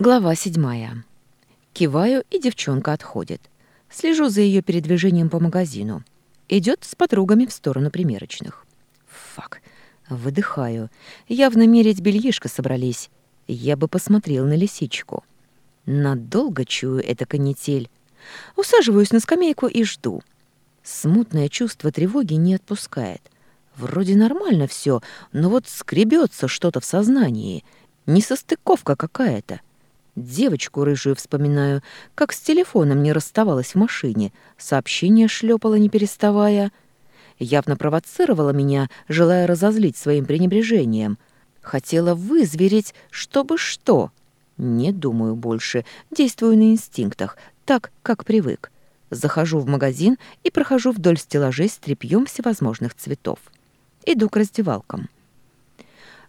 Глава седьмая. Киваю, и девчонка отходит. Слежу за ее передвижением по магазину. Идет с подругами в сторону примерочных. Фак. Выдыхаю. Явно мерить бельишко собрались. Я бы посмотрел на лисичку. Надолго чую это канитель. Усаживаюсь на скамейку и жду. Смутное чувство тревоги не отпускает. Вроде нормально все, но вот скребется что-то в сознании. Несостыковка какая-то. Девочку рыжую вспоминаю, как с телефоном не расставалась в машине, сообщение шлепала не переставая. Явно провоцировала меня, желая разозлить своим пренебрежением. Хотела вызверить, чтобы что. Не думаю больше, действую на инстинктах, так, как привык. Захожу в магазин и прохожу вдоль стеллажей с тряпьем всевозможных цветов. Иду к раздевалкам.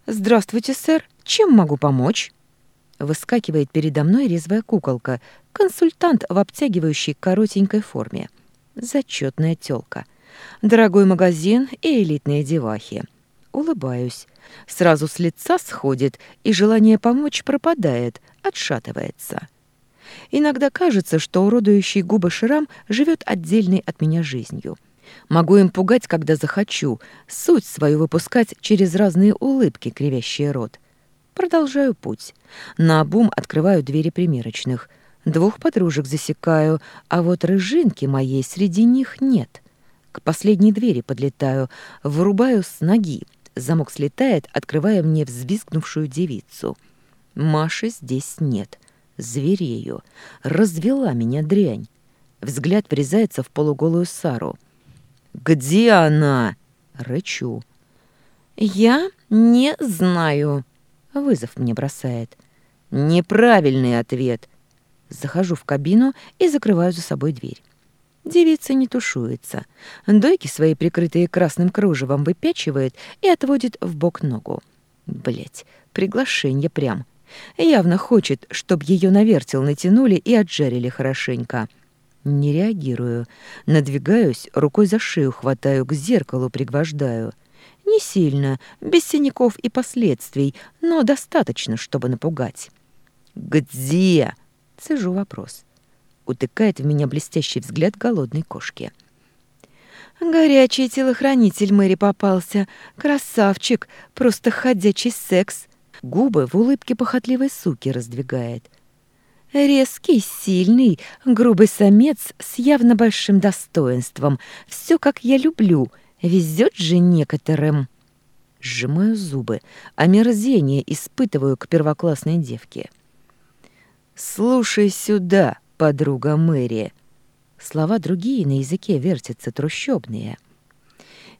«Здравствуйте, сэр. Чем могу помочь?» Выскакивает передо мной резвая куколка, консультант в обтягивающей коротенькой форме. Зачетная тёлка. Дорогой магазин и элитные девахи. Улыбаюсь. Сразу с лица сходит, и желание помочь пропадает, отшатывается. Иногда кажется, что уродующий губы шрам живет отдельной от меня жизнью. Могу им пугать, когда захочу, суть свою выпускать через разные улыбки, кривящие рот. Продолжаю путь. На бум открываю двери примерочных. Двух подружек засекаю, а вот рыжинки моей среди них нет. К последней двери подлетаю, вырубаю с ноги. Замок слетает, открывая мне взвизгнувшую девицу. Маши здесь нет. Зверею. Развела меня дрянь. Взгляд врезается в полуголую Сару. «Где она?» — рычу. «Я не знаю», а вызов мне бросает. Неправильный ответ. Захожу в кабину и закрываю за собой дверь. Девица не тушуется. Дойки свои, прикрытые красным кружевом, выпячивает и отводит в бок ногу. Блять, приглашение прям. Явно хочет, чтобы ее навертел, натянули и отжарили хорошенько. Не реагирую. Надвигаюсь, рукой за шею хватаю, к зеркалу пригвождаю — не сильно, без синяков и последствий, но достаточно, чтобы напугать. «Где?» — цежу вопрос. Утыкает в меня блестящий взгляд голодной кошки. «Горячий телохранитель Мэри попался. Красавчик, просто ходячий секс». Губы в улыбке похотливой суки раздвигает. Резкий, сильный, грубый самец с явно большим достоинством. Все, как я люблю. Везет же некоторым. Сжимаю зубы, омерзение испытываю к первоклассной девке. «Слушай сюда, подруга Мэри!» Слова другие на языке вертятся, трущобные.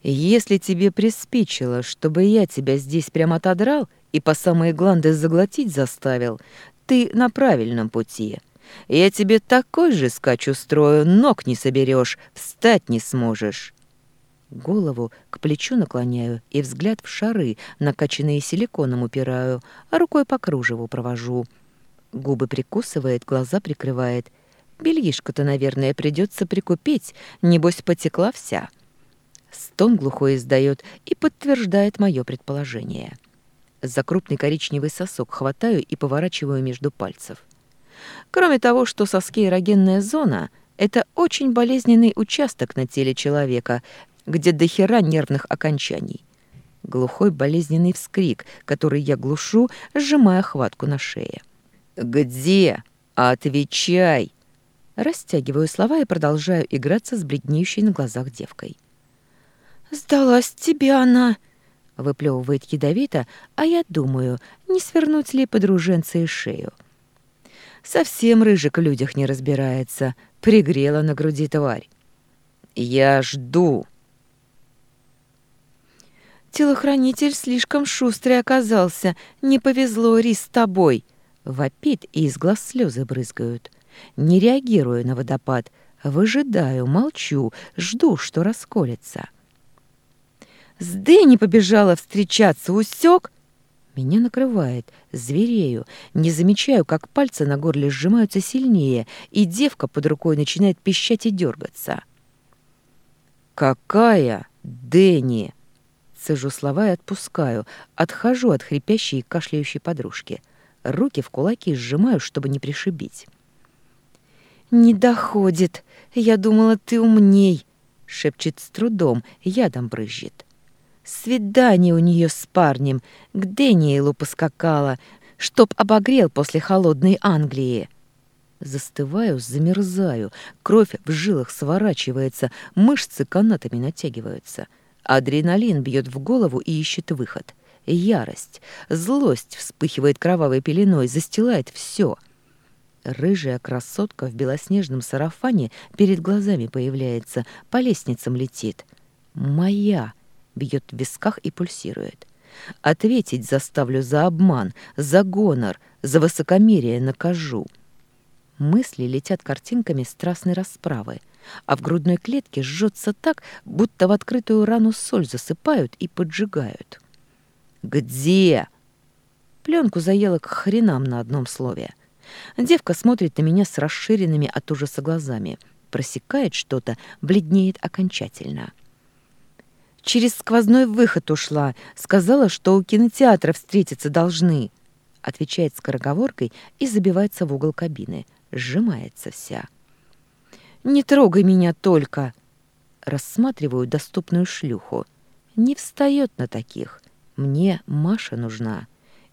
«Если тебе приспичило, чтобы я тебя здесь прямо отодрал и по самые гланды заглотить заставил, ты на правильном пути. Я тебе такой же скач устрою, ног не соберешь, встать не сможешь. Голову к плечу наклоняю и взгляд в шары, накачанные силиконом, упираю, а рукой по кружеву провожу. Губы прикусывает, глаза прикрывает. Бельишку-то, наверное, придется прикупить, небось потекла вся. Стон глухой издает и подтверждает мое предположение. За крупный коричневый сосок хватаю и поворачиваю между пальцев. Кроме того, что соски эрогенная зона — это очень болезненный участок на теле человека, где дохера нервных окончаний. Глухой болезненный вскрик, который я глушу, сжимая хватку на шее. «Где? Отвечай!» Растягиваю слова и продолжаю играться с бледнеющей на глазах девкой. «Сдалась тебе она!» — выплевывает ядовито, а я думаю, не свернуть ли подруженце и шею. Совсем рыжик в людях не разбирается, пригрела на груди тварь. «Я жду!» Телохранитель слишком шустрый оказался. Не повезло, Рис, с тобой. Вопит и из глаз слезы брызгают. Не реагирую на водопад. Выжидаю, молчу, жду, что расколется. С Дэнни побежала встречаться, усек? Меня накрывает, зверею, не замечаю, как пальцы на горле сжимаются сильнее, и девка под рукой начинает пищать и дергаться. «Какая Дэнни!» Цежу слова и отпускаю, отхожу от хрипящей и кашляющей подружки. Руки в кулаки сжимаю, чтобы не пришибить. «Не доходит. Я думала, ты умней», — шепчет с трудом, ядом брызжет. «Свидание у нее с парнем. К Дэниелу поскакала, чтоб обогрел после холодной Англии». Застываю, замерзаю, кровь в жилах сворачивается, мышцы канатами натягиваются — Адреналин бьет в голову и ищет выход. Ярость, злость вспыхивает кровавой пеленой, застилает все. Рыжая красотка в белоснежном сарафане перед глазами появляется, по лестницам летит. «Моя!» — бьет в висках и пульсирует. «Ответить заставлю за обман, за гонор, за высокомерие накажу». Мысли летят картинками страстной расправы, а в грудной клетке жжется так, будто в открытую рану соль засыпают и поджигают. «Где?» Пленку заела к хренам на одном слове. Девка смотрит на меня с расширенными от ужаса глазами, просекает что-то, бледнеет окончательно. «Через сквозной выход ушла. Сказала, что у кинотеатра встретиться должны», — отвечает скороговоркой и забивается в угол кабины, сжимается вся. «Не трогай меня только!» Рассматриваю доступную шлюху. Не встает на таких. Мне Маша нужна.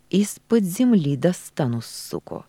Из-под земли достану, суку.